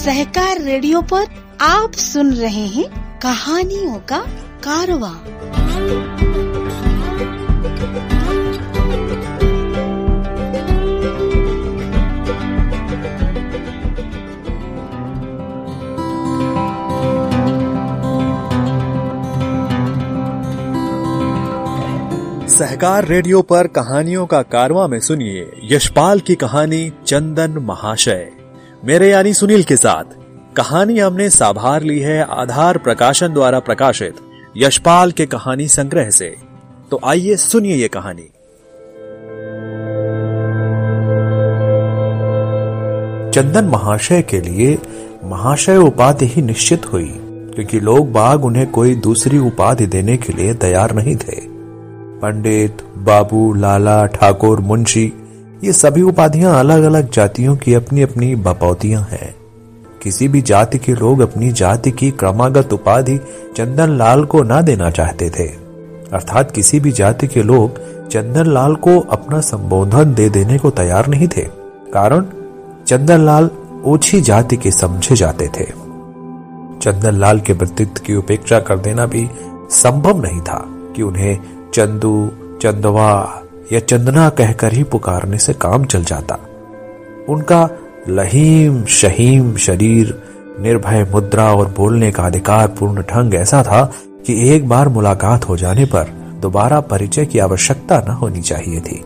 सहकार radio पर आप सुन रहे हैं कहानियों का कारवा। सहकार रेडियो पर कहानियों का कारवा में सुनिए यशपाल की कहानी चंदन महाशय। मेरे यानी सुनील के साथ। कहानी हमने साभार ली है आधार प्रकाशन द्वारा प्रकाशित यशपाल के कहानी संग्रह से। तो आइए सुनिए ये कहानी। चंदन महाशय के लिए महाशय उपाधि ही निश्चित हुई, क्योंकि लोग बाग उन्हें कोई दूसरी उपाधि देने के लिए तैयार नहीं थे। पंडित, बाबू, लाला, ठाकुर, मुंशी ये सभी उपाधियाँ अलग अलग जातियों की अपनी अपनी बपौतियाँ हैं। किसी भी जाति के लोग अपनी जाति की क्रमागत उपाधि चंदन लाल को न देना चाहते थे। अर्थात किसी भी जाति के लोग चंदन लाल को अपना संबोधन दे देने को तैयार नहीं थे। कारण चंदन लाल ओछी जाति के समझे जाते थे। चंदन लाल के व्यक्तित्व की उपेक्षा कर देना भी संभव नहीं था कि उन्हें चंदू, चंदवा या चंदना कहकर ही पुकारने से काम चल जाता। उनका लहीम शहीम शरीर, निर्भय मुद्रा और बोलने का अधिकार पूर्ण ढंग ऐसा था कि एक बार मुलाकात हो जाने पर दोबारा परिचय की आवश्यकता न होनी चाहिए थी।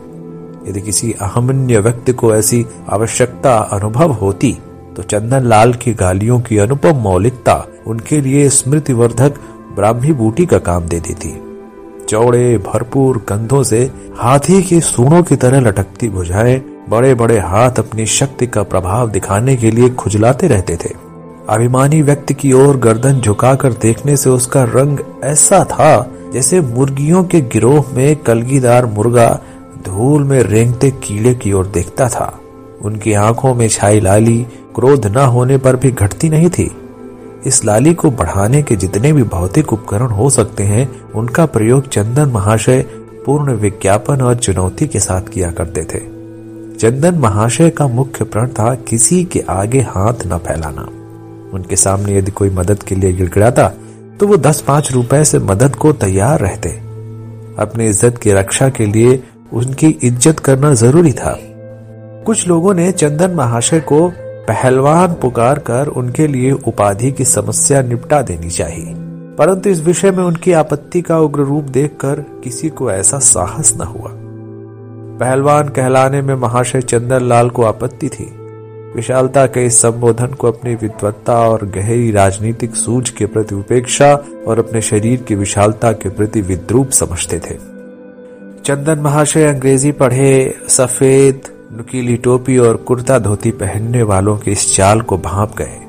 यदि किसी अहमन्य व्यक्ति को ऐसी आवश्यकता अनुभव होती तो चंदन लाल की गालियों की अनुपम मौलिकता उनके लिए स्मृतिवर्धक ब्राह्मी बूटी का काम दे देती। चौड़े, भरपूर कंधों से हाथी के सूणों की तरह लटकती भुजाएँ बड़े बड़े हाथ अपनी शक्ति का प्रभाव दिखाने के लिए खुजलाते रहते थे। अभिमानी व्यक्ति की ओर गर्दन झुकाकर देखने से उसका रंग ऐसा था जैसे मुर्गियों के गिरोह में कलगीदार मुर्गा धूल में रेंगते कीड़े की ओर देखता था। उनकी आँखों में छाई लाली, क्रोध न होने पर भी घटती नहीं थी। इस लाली को बढ़ाने के जितने भी भौतिक उपकरण हो सकते हैं, उनका प्रयोग चंदन महाशय पूर्ण विज्ञापन और चुनौती के साथ किया करते थे। चंदन महाशय का मुख्य प्रण था किसी के आगे हाथ न फैलाना। उनके सामने यदि कोई मदद के लिए गिड़गिड़ाता तो वो दस पाँच रुपए से मदद को तैयार रहते। अपनी इज़्ज़त की रक्षा के लिए उनकी इज़्ज़त करना ज़रूरी था। कुछ लोगों ने चंदन महाशय को पहलवान पुकार कर उनके लिए उपाधि की समस्या निपटा देनी चाहिए। परंतु इस विषय में उनकी आपत्ति का उग्र रूप देखकर किसी को ऐसा साहस न हुआ। पहलवान कहलाने में महाशय चंदन को आपत्ति थी। विशालता के इस संबोधन को अपनी विद्वत्ता और गहरी राजनीतिक सूझ के प्रति उपेक्षा और अपने शरीर की विशालता के प्रति विद्रूप समझते थे। चंदन महाशय अंग्रेज़ी पढ़े, सफ़ेद नुकीली टोपी और कुर्ता धोती पहनने वालों के इस चाल को भाप गए।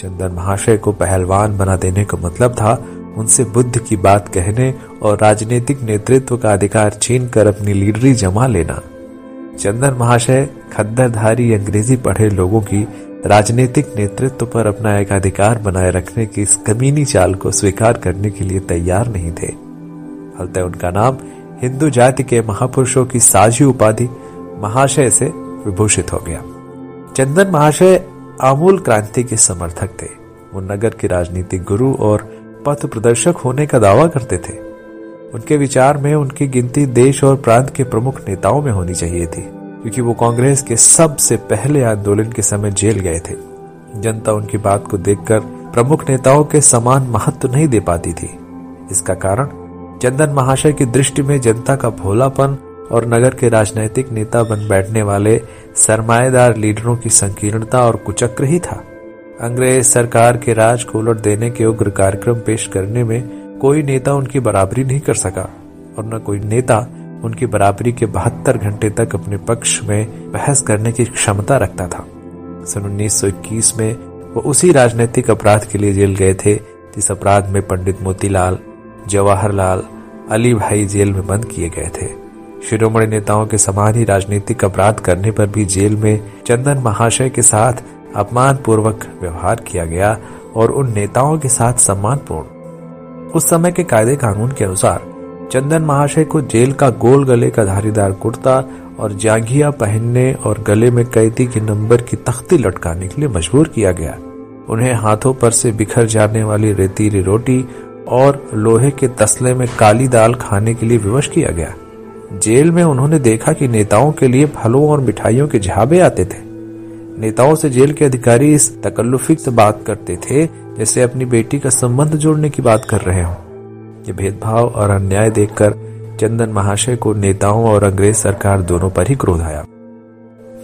चंदन महाशय को पहलवान बना देने का मतलब था उनसे बुद्ध की बात कहने और राजनीतिक नेतृत्व का अधिकार छीन कर अपनी लीडरी जमा लेना। चंदन महाशय खद्दरधारी अंग्रेज़ी पढ़े लोगों की राजनीतिक नेतृत्व पर अपना एक अधिकार बनाए रखने की इस कमीनी चाल को स्वीकार करने के लिए तैयार नहीं थे। फलतः उनका नाम हिंदू जाति के महापुरुषों की साझी उपाधि महाशय से विभूषित हो गया। चंदन महाशय आमूल क्रांति के समर्थक थे। वो नगर के राजनीतिक गुरु और पथ प्रदर्शक होने का दावा करते थे। उनके विचार में उनकी गिनती देश और प्रांत के प्रमुख नेताओं में होनी चाहिए थी, क्योंकि वो कांग्रेस के सबसे पहले आंदोलन के समय जेल गए थे। जनता उनकी बात को देखकर प्रमुख नेताओं के समान महत्व नहीं दे पाती थी। इसका कारण चंदन महाशय की दृष्टि में जनता का भोलापन और नगर के राजनैतिक नेता बन बैठने वाले सरमाएदार लीडरों की संकीर्णता और कुचक्र ही था। अंग्रेज़ सरकार के राज को उलट देने के उग्र कार्यक्रम पेश करने में कोई नेता उनकी बराबरी नहीं कर सका, और न कोई नेता उनकी बराबरी के बहत्तर घंटे तक अपने पक्ष में बहस करने की क्षमता रखता था। सन 1921 में वो उसी राजनीतिक अपराध के लिए जेल गए थे, जिस अपराध में पंडित मोतीलाल, जवाहरलाल, अली भाई जेल में बंद किए गए थे। शिरोमणि नेताओं के समान ही राजनीतिक अपराध करने पर भी जेल में चंदन महाशय के साथ अपमान पूर्वक व्यवहार किया गया और उन नेताओं के साथ सम्मानपूर्ण। उस समय के कायदे कानून के अनुसार, चंदन महाशय को जेल का गोल गले का धारीदार कुर्ता और जांघिया पहनने और गले में कैदी के नंबर की तख्ती लटकाने के लिए मजबूर किया गया। उन्हें हाथों पर से बिखर जाने वाली रेतीली रोटी और लोहे के तस्ले में काली दाल खाने के लिए विवश किया गया। जेल में उन्होंने देखा कि नेताओं के लिए फलों और मिठाइयों के झाबे आते थे। नेताओं से जेल के अधिकारी इस तकल्लुफी से बात करते थे, जैसे अपनी बेटी का संबंध जोड़ने की बात कर रहे हों। ये भेदभाव और अन्याय देखकर चंदन महाशय को नेताओं और अंग्रेज़ सरकार दोनों पर ही क्रोध आया।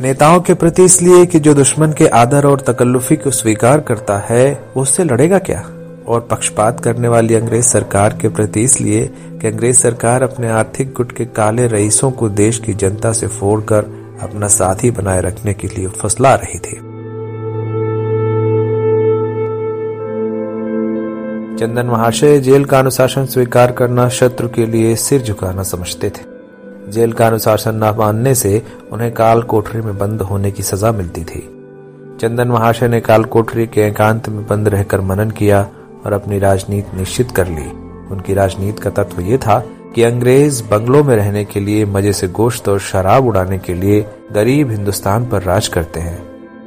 नेताओं के प्रति इसलिए कि जो दुश्मन के आदर और तकल्लुफी को स्वीकार करता है उससे लड़ेगा क्या? और पक्षपात करने वाली अंग्रेज़ सरकार के प्रति इसलिए कि अंग्रेज़ सरकार अपने आर्थिक गुट के काले रईसों को देश की जनता से फोड़कर अपना साथी बनाए रखने के लिए फसला रही थी। चंदन महाशय जेल का अनुशासन स्वीकार करना शत्रु के लिए सिर झुकाना समझते थे। जेल का अनुशासन न मानने से उन्हें काल कोठरी में बंद होने की सजा मिलती थी। चंदन महाशय ने काल कोठरी के एकांत में बंद रहकर मनन किया और अपनी राजनीति निश्चित कर ली। उनकी राजनीति का तत्व ये था कि अंग्रेज़ बंगलों में रहने के लिए मज़े से गोश्त और शराब उड़ाने के लिए गरीब हिंदुस्तान पर राज करते हैं।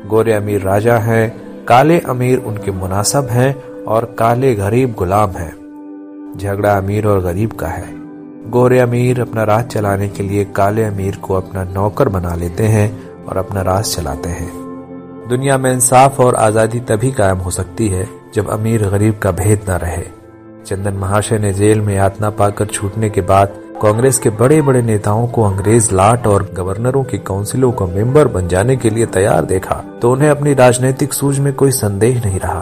गोरे अमीर राजा हैं, काले अमीर उनके मुनासब हैं और काले गरीब गुलाम हैं। झगड़ा अमीर और गरीब का है। गोरे अमीर अपना राज चलाने के लिए काले अमीर को अपना नौकर बना लेते हैं और अपना राज चलाते हैं। दुनिया में इंसाफ और आज़ादी तभी कायम हो सकती है जब अमीर गरीब का भेद न रहे। चंदन महाशय ने जेल में यातना पाकर छूटने के बाद कांग्रेस के बड़े बड़े नेताओं को अंग्रेज़ लाट और गवर्नरों की काउंसिलों का मेंबर बन जाने के लिए तैयार देखा तो उन्हें अपनी राजनीतिक सूझ में कोई संदेह नहीं रहा।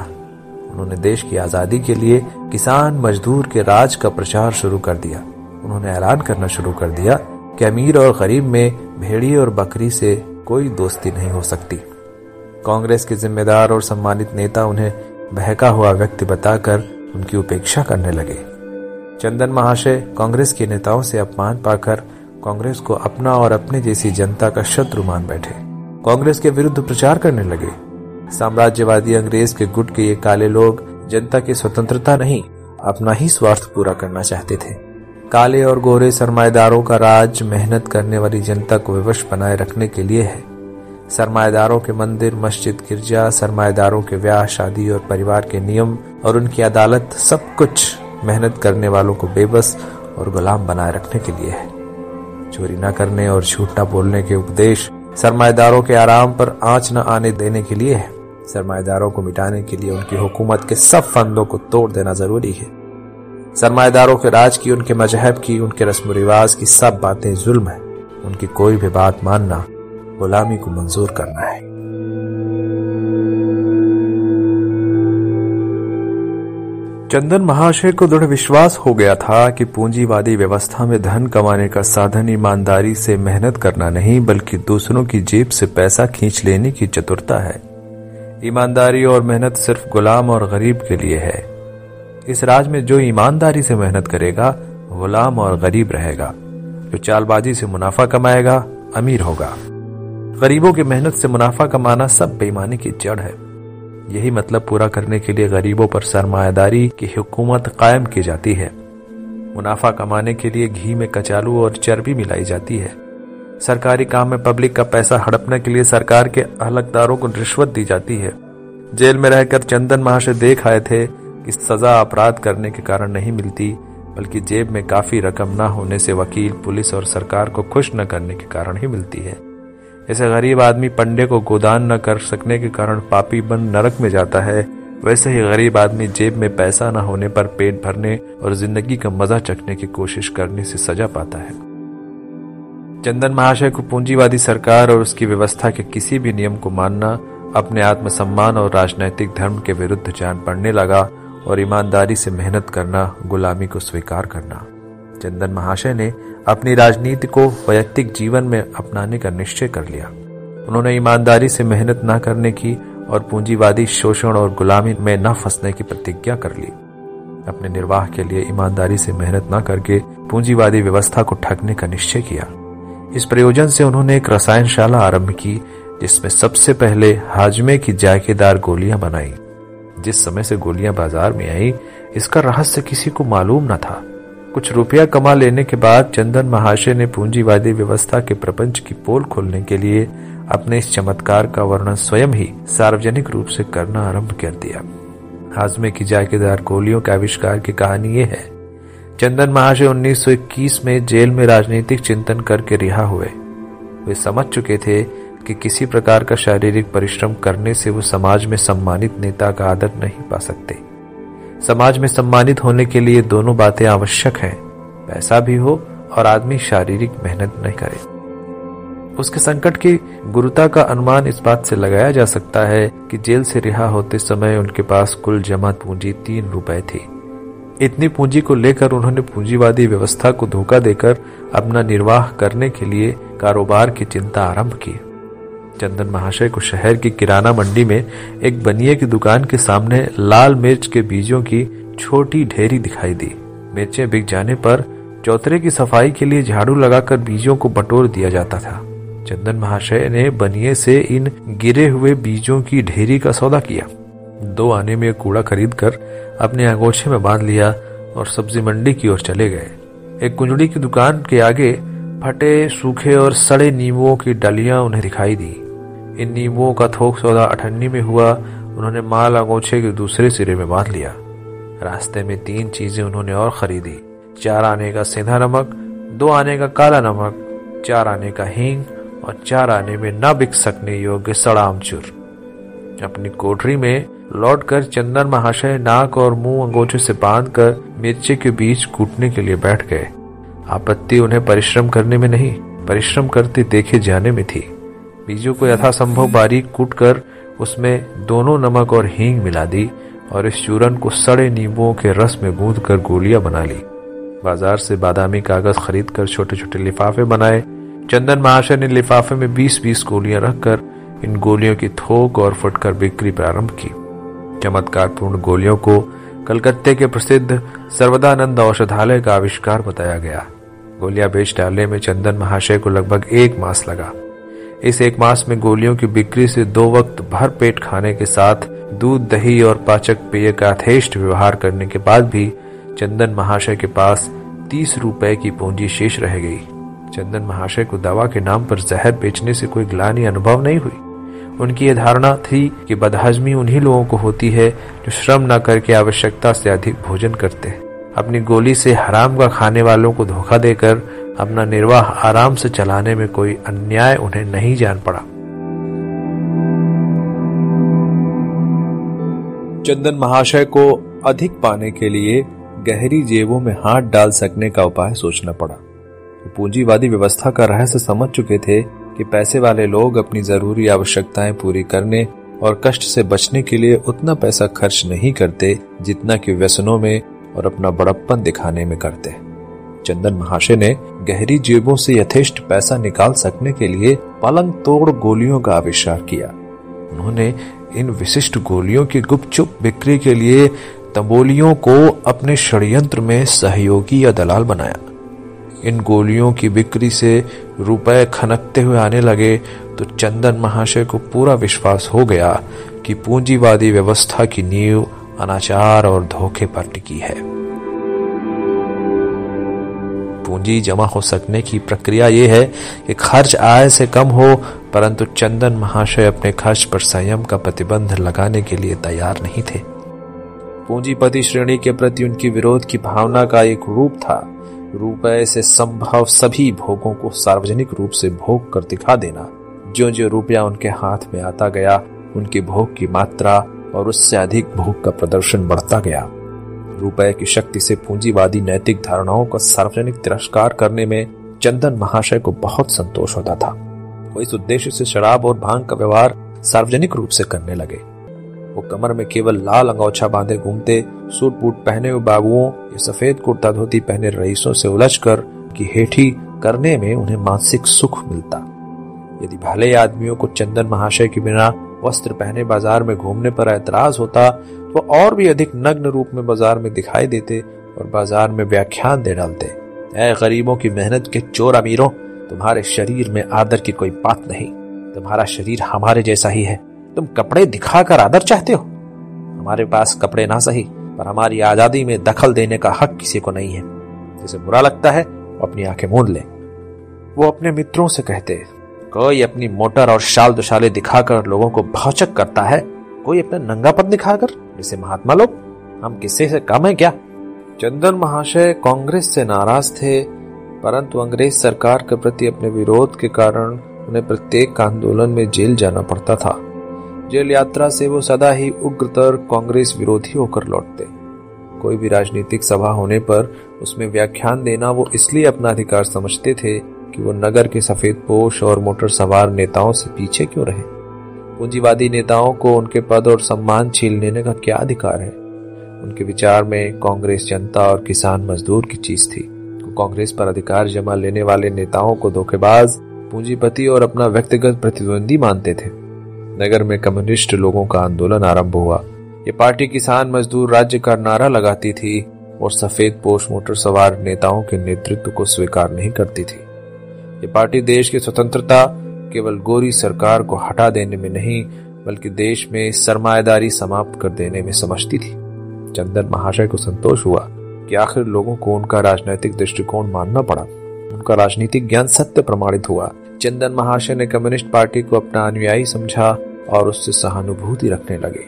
उन्होंने देश की आज़ादी के लिए किसान मजदूर के राज का प्रचार शुरू कर दिया। उन्होंने ऐलान करना शुरू कर दिया कि अमीर और गरीब में भेड़ी और बकरी से कोई दोस्ती नहीं हो सकती। कांग्रेस के जिम्मेदार और सम्मानित नेता उन्हें बहका हुआ व्यक्ति बताकर उनकी उपेक्षा करने लगे। चंदन महाशय कांग्रेस के नेताओं से अपमान पाकर कांग्रेस को अपना और अपने जैसी जनता का शत्रु मान बैठे। कांग्रेस के विरुद्ध प्रचार करने लगे। साम्राज्यवादी अंग्रेज़ के गुट के ये काले लोग जनता की स्वतंत्रता नहीं, अपना ही स्वार्थ पूरा करना चाहते थे। काले और गोरे सरमाएदारों का राज मेहनत करने वाली जनता को विवश बनाए रखने के लिए है। सरमाएदारों के मंदिर, मस्जिद, गिरजा, सरमाएदारों के ब्याह, शादी और परिवार के नियम और उनकी अदालत सब कुछ मेहनत करने वालों को बेबस और गुलाम बनाए रखने के लिए है। चोरी न करने और झूठ न बोलने के उपदेश सरमाएदारों के आराम पर आँच न आने देने के लिए है। सरमाएदारों को मिटाने के लिए उनकी हुकूमत के सब फंदों को तोड़ देना ज़रूरी है। सरमाएदारों के राज की, उनके मज़हब की, उनके रस्म रिवाज की सब बातें जुल्म है। उनकी कोई भी बात मानना गुलामी को मंजूर करना है। चंदन महाशय को दृढ़ विश्वास हो गया था कि पूंजीवादी व्यवस्था में धन कमाने का साधन ईमानदारी से मेहनत करना नहीं, बल्कि दूसरों की जेब से पैसा खींच लेने की चतुरता है। ईमानदारी और मेहनत सिर्फ़ गुलाम और गरीब के लिए है। इस राज में जो ईमानदारी से मेहनत करेगा, गुलाम और गरीब रहेगा। जो चालबाजी से मुनाफा कमाएगा, अमीर होगा। गरीबों की मेहनत से मुनाफा कमाना सब बेईमानी की जड़ है। यही मतलब पूरा करने के लिए गरीबों पर सरमायादारी की हुकूमत कायम की जाती है। मुनाफा कमाने के लिए घी में कचालू और चर्बी मिलाई जाती है। सरकारी काम में पब्लिक का पैसा हड़पने के लिए सरकार के हलकदारों को रिश्वत दी जाती है। जेल में रहकर चंदन महाशय देख आए थे कि सजा अपराध करने के कारण नहीं मिलती, बल्कि जेब में काफ़ी रकम न होने से वकील, पुलिस और सरकार को खुश न करने के कारण ही मिलती है। जैसे गरीब आदमी पंडे को गोदान न कर सकने के कारण पापी बन नरक में जाता है। वैसे ही गरीब आदमी जेब में पैसा न होने पर पेट भरने और ज़िंदगी का मज़ा चखने की कोशिश करने से सजा पाता है। चंदन महाशय को पूंजीवादी सरकार और उसकी व्यवस्था के किसी भी नियम को मानना, अपने आत्मसम्मान और राजनैतिक धर्म के विरुद्ध जान पड़ने लगा और ईमानदारी से मेहनत करना, गुलामी को स्वीकार करना। चंदन महाशय ने अपनी राजनीति को वैयक्तिक जीवन में अपनाने का निश्चय कर लिया। उन्होंने ईमानदारी से मेहनत न करने की और पूंजीवादी शोषण और गुलामी में न फंसने की प्रतिज्ञा कर ली। अपने निर्वाह के लिए ईमानदारी से मेहनत न करके पूंजीवादी व्यवस्था को ठगने का निश्चय किया। इस प्रयोजन से उन्होंने एक रसायनशाला आरंभ की, जिसमें सबसे पहले हाजमे की जायकेदार गोलियाँ बनाई। जिस समय से गोलियाँ बाज़ार में आई, इसका रहस्य किसी को मालूम न था। कुछ रुपया कमा लेने के बाद चंदन महाशय ने पूंजीवादी व्यवस्था के प्रपंच की पोल खोलने के लिए अपने इस चमत्कार का वर्णन स्वयं ही सार्वजनिक रूप से करना आरंभ कर दिया। हाजमे की जागीरदार गोलियों के आविष्कार की कहानी ये है। चंदन महाशय 1921 में जेल में राजनीतिक चिंतन करके रिहा हुए। वे समझ चुके थे कि किसी प्रकार का शारीरिक परिश्रम करने से वो समाज में सम्मानित नेता का आदर नहीं पा सकते। समाज में सम्मानित होने के लिए दोनों बातें आवश्यक हैं। पैसा भी हो और आदमी शारीरिक मेहनत नहीं करे। उसके संकट की गुरुता का अनुमान इस बात से लगाया जा सकता है कि जेल से रिहा होते समय उनके पास कुल जमा पूंजी तीन रुपए थी। इतनी पूंजी को लेकर उन्होंने पूंजीवादी व्यवस्था को धोखा देकर अपना निर्वाह करने के लिए कारोबार की चिंता आरंभ की। चंदन महाशय को शहर की किराना मंडी में एक बनिए की दुकान के सामने लाल मिर्च के बीजों की छोटी ढेरी दिखाई दी। मिर्चें बिक जाने पर चौतरे की सफ़ाई के लिए झाड़ू लगाकर बीजों को बटोर दिया जाता था। चंदन महाशय ने बनिए से इन गिरे हुए बीजों की ढेरी का सौदा किया। दो आने में कूड़ा खरीद कर अपने अंगोछे में बाँध लिया और सब्ज़ी मंडी की ओर चले गए। एक कुंजड़ी की दुकान के आगे फटे, सूखे और सड़े नींबुओं की डलियाँ उन्हें दिखाई दी। इन नींबुओं का थोक सौदा अठन्नी में हुआ, उन्होंने माल अंगोछे के दूसरे सिरे में बाँध लिया। रास्ते में तीन चीज़ें उन्होंने और खरीदी। चार आने का सीधा नमक, दो आने का काला नमक, चार आने का हींग, और चार आने में न बिक सकने योग्य सड़ा आमचूर अपनी कोठरी में लौटकर चंदन महाशय नाक और मुँह अंगोछे से बांधकर मिर्चे के बीच कूटने के लिए बैठ गए। आपत्ति उन्हें परिश्रम करने में नहीं, परिश्रम करते देखे जाने में थी। बीजों को यथासंभव बारीक कूट कर उसमें दोनों नमक और हींग मिला दी और इस चूरन को सड़े नींबुओं के रस में गूंद कर गोलियाँ बना ली। बाज़ार से बादामी कागज़ खरीद कर छोटे छोटे लिफाफे बनाए। चंदन महाशय ने लिफाफे में बीस बीस गोलियाँ रखकर इन गोलियों की थोक और फुटकर बिक्री प्रारंभ की। चमत्कार पूर्ण गोलियों को कलकत्ते के प्रसिद्ध सर्वदानंद औषधालय का आविष्कार बताया गया। गोलियाँ बेच डालने में चंदन महाशय को लगभग एक मास लगा। इस एक मास में गोलियों की बिक्री से दो वक्त भर पेट खाने के साथ दूध, दही और पाचक पेय का यथेष्ट व्यवहार करने के बाद भी चंदन महाशय के पास तीस रुपए की पूंजी शेष रह गई। चंदन महाशय को दवा के नाम पर जहर बेचने से कोई ग्लानी अनुभव नहीं हुई। उनकी यह धारणा थी कि बदहजमी उन्हीं लोगों को होती है जो श्रम न करके आवश्यकता से अधिक भोजन करते। अपनी गोली से हराम का खाने वालों को धोखा देकर अपना निर्वाह आराम से चलाने में कोई अन्याय उन्हें नहीं जान पड़ा। चंदन महाशय को अधिक पाने के लिए गहरी जेबों में हाथ डाल सकने का उपाय सोचना पड़ा। वो पूंजीवादी व्यवस्था का रहस्य समझ चुके थे कि पैसे वाले लोग अपनी ज़रूरी आवश्यकताएँ पूरी करने और कष्ट से बचने के लिए उतना पैसा खर्च नहीं करते जितना कि व्यसनों में और अपना बड़प्पन दिखाने में करते। चंदन महाशय ने गहरी जेबों से यथेष्ट पैसा निकाल सकने के लिए पलंग तोड़ गोलियों का आविष्कार किया। उन्होंने इन विशिष्ट गोलियों की गुपचुप बिक्री के लिए तंबोलियों को अपने षड्यंत्र में सहयोगी या दलाल बनाया। इन गोलियों की बिक्री से रुपए खनकते हुए आने लगे तो चंदन महाशय को पूरा विश्वास हो गया कि पूंजीवादी व्यवस्था की नींव अनाचार और धोखे पर टिकी है। पूंजी जमा हो सकने की प्रक्रिया यह है कि खर्च आय से कम हो, परंतु चंदन महाशय अपने खर्च पर संयम का प्रतिबंध लगाने के लिए तैयार नहीं थे। पूंजीपति श्रेणी के प्रति उनकी विरोध की भावना का एक रूप था। रुपए से संभव सभी भोगों को सार्वजनिक रूप से भोग कर दिखा देना। जो जो रुपया उनके हाथ में आता गया, उनकी भोग की मात्रा और उससे अधिक भोग का प्रदर्शन बढ़ता गया। रुपए की शक्ति से पूंजीवादी नैतिक धारणाओं का सार्वजनिक तिरस्कार करने में चंदन महाशय को बहुत संतोष होता था। वो इस उद्देश्य से शराब और भाँग का व्यवहार सार्वजनिक रूप से करने लगे। वो कमर में केवल लाल अंगोछा बांधे घूमते सूट बूट पहने हुए बाबुओं या सफ़ेद कुर्ता धोती पहने रईसों से उलझ कर की हेठी करने में उन्हें मानसिक सुख मिलता। यदि भले आदमियों को चंदन महाशय के बिना वस्त्र पहने बाज़ार में घूमने पर ऐतराज होता तो और भी अधिक नग्न रूप में बाज़ार में दिखाई देते और बाज़ार में व्याख्यान दे डालते। ऐ गरीबों की मेहनत के चोर अमीरों, तुम्हारे शरीर में आदर की कोई बात नहीं। तुम्हारा शरीर हमारे जैसा ही है। तुम कपड़े दिखाकर आदर चाहते हो? हमारे पास कपड़े ना सही, पर हमारी आज़ादी में दखल देने का हक किसी को नहीं है। जिसे बुरा लगता है, वो अपनी आँखें मूंद ले। वो अपने मित्रों से कहते, कोई अपनी मोटर और शाल दुशाले दिखाकर लोगों को भौचक करता है कोई अपना नंगापन दिखाकर जैसे महात्मा लोग? हम किससे से कम है क्या? चंदन महाशय कांग्रेस से नाराज़ थे, परंतु अंग्रेज़ सरकार के प्रति अपने विरोध के कारण उन्हें प्रत्येक आंदोलन में जेल जाना पड़ता था। जेल यात्रा से वो सदा ही उग्रतर कांग्रेस विरोधी होकर लौटते। कोई भी राजनीतिक सभा होने पर उसमें व्याख्यान देना वो इसलिए अपना अधिकार समझते थे कि वो नगर के सफ़ेद पोष और मोटर सवार नेताओं से पीछे क्यों रहे। पूंजीवादी नेताओं को उनके पद और सम्मान छीन लेने का क्या अधिकार है? उनके विचार में कांग्रेस जनता और किसान मजदूर की चीज़ थी। कांग्रेस पर अधिकार जमा लेने वाले नेताओं को धोखेबाज, पूंजीपति और अपना व्यक्तिगत प्रतिद्वंदी मानते थे। नगर में कम्युनिस्ट लोगों का आंदोलन आरंभ हुआ। ये पार्टी किसान मजदूर राज्य का नारा लगाती थी और सफ़ेद पोष मोटर सवार नेताओं के नेतृत्व को स्वीकार नहीं करती थी। ये पार्टी देश की स्वतंत्रता केवल गोरी सरकार को हटा देने में नहीं, बल्कि देश में सरमाएदारी समाप्त कर देने में समझती थी। चंदन महाशय को संतोष हुआ कि आखिर लोगों को उनका राजनीतिक दृष्टिकोण मानना पड़ा। उनका राजनीतिक ज्ञान सत्य प्रमाणित हुआ। चंदन महाशय ने कम्युनिस्ट पार्टी को अपना अनुयायी समझा और उससे सहानुभूति रखने लगे।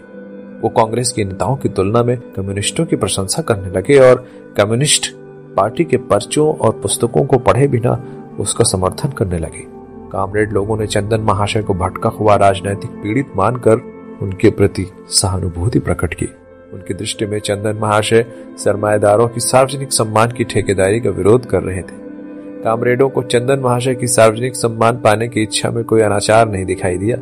वो कांग्रेस के नेताओं की तुलना में कम्युनिस्टों की प्रशंसा करने लगे और कम्युनिस्ट पार्टी के पर्चों और पुस्तकों को पढ़े बिना उसका समर्थन करने लगे। कामरेड लोगों ने चंदन महाशय को भटका हुआ राजनैतिक पीड़ित मानकर उनके प्रति सहानुभूति प्रकट की। उनकी दृष्टि में चंदन महाशय सरमाएदारों की सार्वजनिक सम्मान की ठेकेदारी का विरोध कर रहे थे। कामरेडों को चंदन महाशय की सार्वजनिक सम्मान पाने की इच्छा में कोई अनाचार नहीं दिखाई दिया।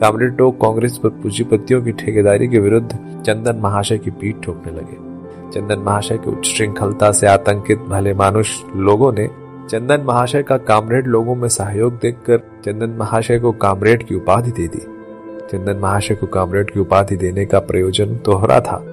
कामरेड कांग्रेस पर पूंजीपतियों की ठेकेदारी के विरुद्ध चंदन महाशय की पीठ ठोकने लगे। चंदन महाशय की उच्च श्रृंखलता से आतंकित, भले मानुष लोगों ने चंदन महाशय का कामरेड लोगों में सहयोग देखकर चंदन महाशय को कामरेड की उपाधि दे दी। चंदन महाशय को कामरेड की उपाधि देने का प्रयोजन दोहरा था।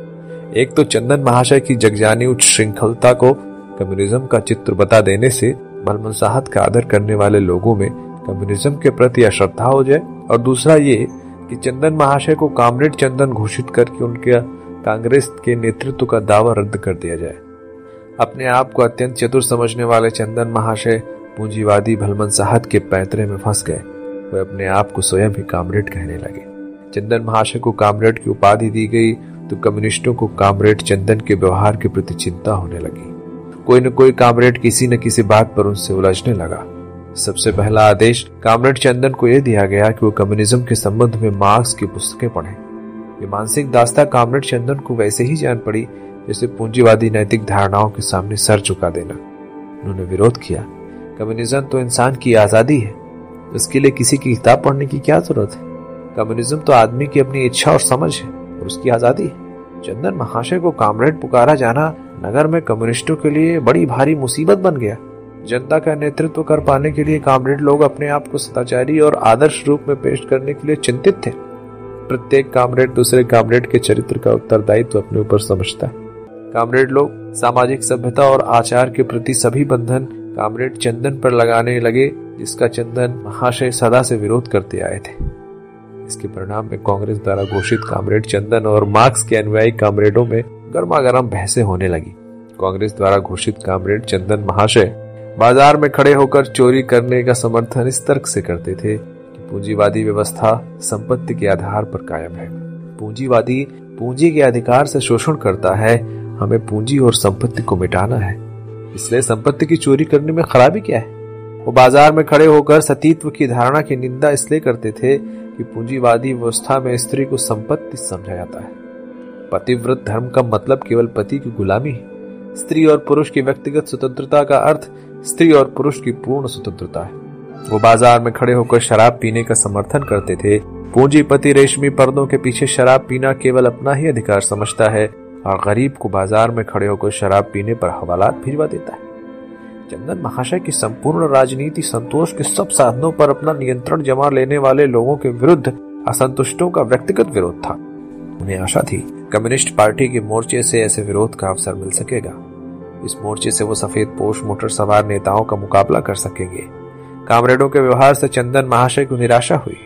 एक तो चंदन महाशय की जगजानी उच्च श्रृंखलता को कम्युनिज्म का चित्र बता देने से बलमसाहत का आदर करने वाले लोगों में कम्युनिज्म के प्रति अश्रद्धा हो जाए। और दूसरा ये कि चंदन महाशय को कामरेड चंदन घोषित करके उनके कांग्रेस के नेतृत्व का दावा रद्द कर दिया जाए। अपने आप को अत्यंत चतुर समझने वाले चंदन महाशय पूंजीवादी भलमन साहत के पैतरे में फंस गए। वे अपने आप को स्वयं ही कामरेड कहने लगे। चंदन महाशय को कामरेड की उपाधि दी गई तो कम्युनिस्टों को कामरेड चंदन के व्यवहार के प्रति चिंता होने लगी। कोई न कोई कामरेड किसी न किसी बात पर उनसे उलझने लगा। सबसे पहला आदेश, कामरेड चंदन को यह दिया गया कि वो कम्युनिज्म के संबंध में मार्क्स की पुस्तकें पढ़ें। ये मानसिक दास्ता कामरेड चंदन को वैसे ही जान पड़ी जैसे पूंजीवादी नैतिक धारणाओं के सामने सर झुका देना। उन्होंने विरोध किया। कम्युनिज्म तो इंसान की आज़ादी है। उसके लिए किसी की किताब पढ़ने की क्या ज़रूरत है? कम्युनिज्म तो आदमी की अपनी इच्छा और समझ है और उसकी आज़ादी है। चंदन महाशय को कामरेड पुकारा जाना नगर में कम्युनिस्टों के लिए बड़ी भारी मुसीबत बन गया। जनता का नेतृत्व कर पाने के लिए कामरेड लोग अपने आप को सदाचारी और आदर्श रूप में पेश करने के लिए चिंतित थे। प्रत्येक कामरेड दूसरे कामरेड के चरित्र का उत्तरदायित्व अपने ऊपर समझता है। कामरेड लोग, सामाजिक सभ्यता और आचार के प्रति सभी बंधन कामरेड चंदन पर लगाने लगे, जिसका चंदन महाशय सदा से विरोध करते आए थे। इसके परिणाम में कांग्रेस द्वारा घोषित कामरेड चंदन और मार्क्स के अनुयायी कामरेडों में गर्मा गर्म बहसें होने लगी। कांग्रेस द्वारा घोषित कामरेड चंदन महाशय बाज़ार में खड़े होकर चोरी करने का समर्थन इस तर्क से करते थे कि पूंजीवादी व्यवस्था संपत्ति के आधार पर कायम है। पूंजीवादी पूंजी के अधिकार से शोषण करता है हमें पूंजी और संपत्ति को मिटाना है। इसलिए संपत्ति की चोरी करने में खराबी क्या है? वो बाज़ार में खड़े होकर सतीत्व की धारणा की निंदा इसलिए करते थे कि पूंजीवादी व्यवस्था में स्त्री को संपत्ति समझा जाता है। पतिव्रत धर्म का मतलब केवल पति की गुलामी है। स्त्री और पुरुष की व्यक्तिगत स्वतंत्रता का अर्थ स्त्री और पुरुष की पूर्ण स्वतंत्रता है। वो बाज़ार में खड़े होकर शराब पीने का समर्थन करते थे। पूंजीपति रेशमी पर्दों के पीछे शराब पीना केवल अपना ही अधिकार समझता है। और गरीब को बाज़ार में खड़े होकर शराब पीने पर हवालात भिजवा देता है। चंदन महाशय की संपूर्ण राजनीति, संतोष के सब साधनों पर अपना नियंत्रण जमा लेने वाले लोगों के विरुद्ध असंतुष्टों का व्यक्तिगत विरोध था। उन्हें आशा थी, कम्युनिस्ट पार्टी के मोर्चे से ऐसे विरोध का अवसर मिल सकेगा। इस मोर्चे से वो सफ़ेद पोष मोटर सवार नेताओं का मुकाबला कर सकेंगे। कामरेडों के व्यवहार से चंदन महाशय को निराशा हुई।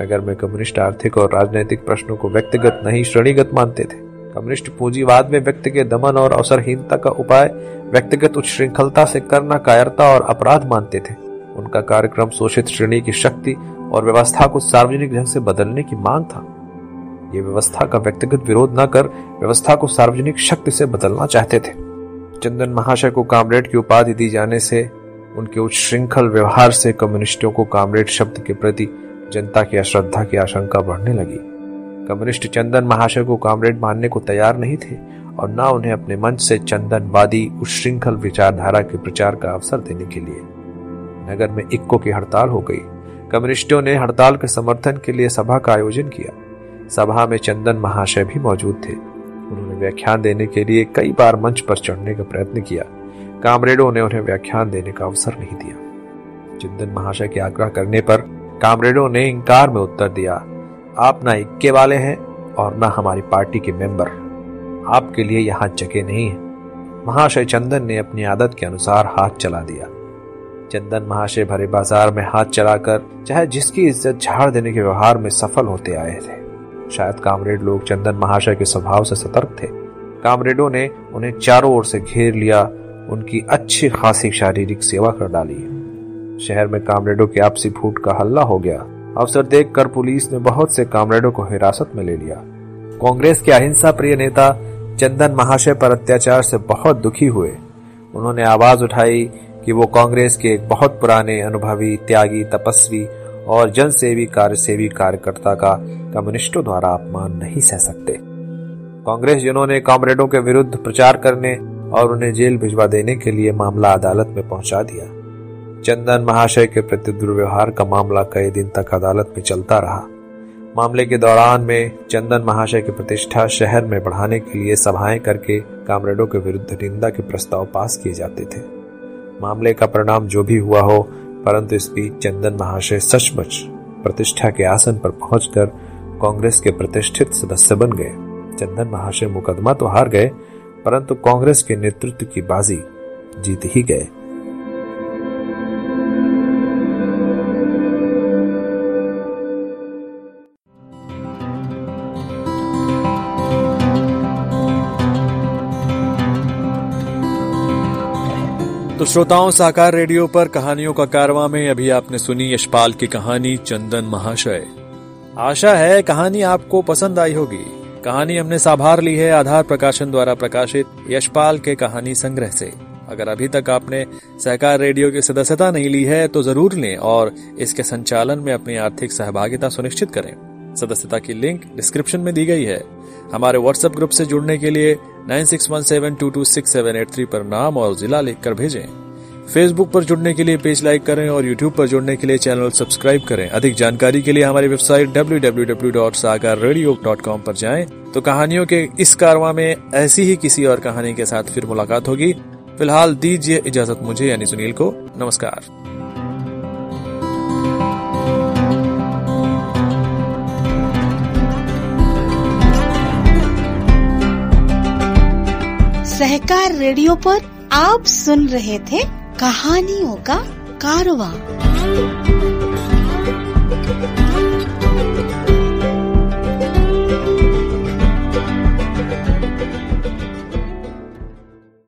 नगर में कम्युनिस्ट आर्थिक और राजनीतिक प्रश्नों को व्यक्तिगत नहीं, श्रेणीगत मानते थे। कम्युनिस्ट पूंजीवाद में व्यक्ति के दमन और अवसरहीनता का उपाय व्यक्तिगत उच्छृंखलता से करना कायरता और अपराध मानते थे। उनका कार्यक्रम शोषित श्रेणी की शक्ति और व्यवस्था को सार्वजनिक ढंग से बदलने की मांग था। ये व्यवस्था का व्यक्तिगत विरोध न कर व्यवस्था को सार्वजनिक शक्ति से बदलना चाहते थे। चंदन महाशय को कामरेड की उपाधि दी जाने से, उनके उच्छृंखल व्यवहार से कम्युनिस्टों को कामरेड शब्द के प्रति जनता की अश्रद्धा की आशंका बढ़ने लगी। कम्युनिस्ट चंदन महाशय को कामरेड मानने को तैयार नहीं थे और न उन्हें अपने मंच से चंदनवादी उच्छृंखल विचारधारा के प्रचार का अवसर देने के लिए। नगर में इक्को की हड़ताल हो गई। कम्युनिस्टों ने हड़ताल के समर्थन के लिए सभा का आयोजन किया। सभा में चंदन महाशय भी मौजूद थे। उन्होंने व्याख्यान देने के लिए कई बार मंच पर चढ़ने का प्रयत्न किया। कामरेडों ने उन्हें व्याख्यान देने का अवसर नहीं दिया। चंदन महाशय के आग्रह करने पर कामरेडों ने इंकार में उत्तर दिया। आप ना इक्के वाले हैं और ना हमारी पार्टी के मेंबर। आपके लिए यहाँ जगह नहीं है। महाशय चंदन ने अपनी आदत के अनुसार हाथ चला दिया। चंदन महाशय भरे बाज़ार में हाथ चलाकर, चाहे जिसकी इज़्ज़त झाड़ देने के व्यवहार में सफल होते आए थे। शायद कामरेड लोग चंदन महाशय के स्वभाव से सतर्क थे। कामरेडों ने उन्हें चारों ओर से घेर लिया, उनकी अच्छी खासी शारीरिक सेवा कर डाली। शहर में कामरेडों की आपसी फूट का हल्ला हो गया। अवसर देखकर पुलिस ने बहुत से कामरेडों को हिरासत में ले लिया। कांग्रेस के अहिंसा प्रिय नेता चंदन महाशय पर अत्याचार से बहुत दुखी हुए। उन्होंने आवाज़ उठाई कि वो कांग्रेस के एक बहुत पुराने अनुभवी, त्यागी, तपस्वी और जनसेवी कार्यसेवी कार्यकर्ता का कम्युनिस्टों द्वारा अपमान नहीं सह सकते। कांग्रेस जिन्होंने कॉमरेडों के विरुद्ध प्रचार करने और उन्हें जेल भिजवा देने के लिए मामला अदालत में पहुँचा दिया। चंदन महाशय के प्रति दुर्व्यवहार का मामला कई दिन तक अदालत में चलता रहा। मामले के दौरान में चंदन महाशय की प्रतिष्ठा शहर में बढ़ाने के लिए सभाएँ करके कामरेडों के विरुद्ध निंदा के प्रस्ताव पास किए जाते थे। मामले का परिणाम जो भी हुआ हो, परंतु इस बीच चंदन महाशय सचमुच प्रतिष्ठा के आसन पर पहुंचकर कांग्रेस के प्रतिष्ठित सदस्य बन गए। चंदन महाशय मुकदमा तो हार गए, परंतु कांग्रेस के नेतृत्व की बाजी जीत ही गए। श्रोताओं, साकार रेडियो पर कहानियों का कारवा में अभी आपने सुनी यशपाल की कहानी चंदन महाशय। आशा है कहानी आपको पसंद आई होगी। कहानी हमने साभार ली है आधार प्रकाशन द्वारा प्रकाशित यशपाल के कहानी संग्रह से। अगर अभी तक आपने सहकार रेडियो की सदस्यता नहीं ली है तो ज़रूर लें और इसके संचालन में अपनी आर्थिक सहभागिता सुनिश्चित करें। सदस्यता की लिंक डिस्क्रिप्शन में दी गई है। हमारे व्हाट्सएप ग्रुप से जुड़ने के लिए nine six one seven two two six seven eight three पर नाम और जिला लिखकर भेजें। फेसबुक पर जुड़ने के लिए पेज लाइक करें और यूट्यूब पर जुड़ने के लिए चैनल सब्सक्राइब करें। अधिक जानकारी के लिए हमारी वेबसाइट www.sagarradio.com पर जाएँ। तो कहानियों के इस कारवा में ऐसी ही किसी और कहानी के साथ फिर मुलाकात होगी। फ़िलहाल दीजिए इजाज़त मुझे, यानी सुनील को। नमस्कार। सहकार रेडियो पर आप सुन रहे थे कहानियों का कारवा।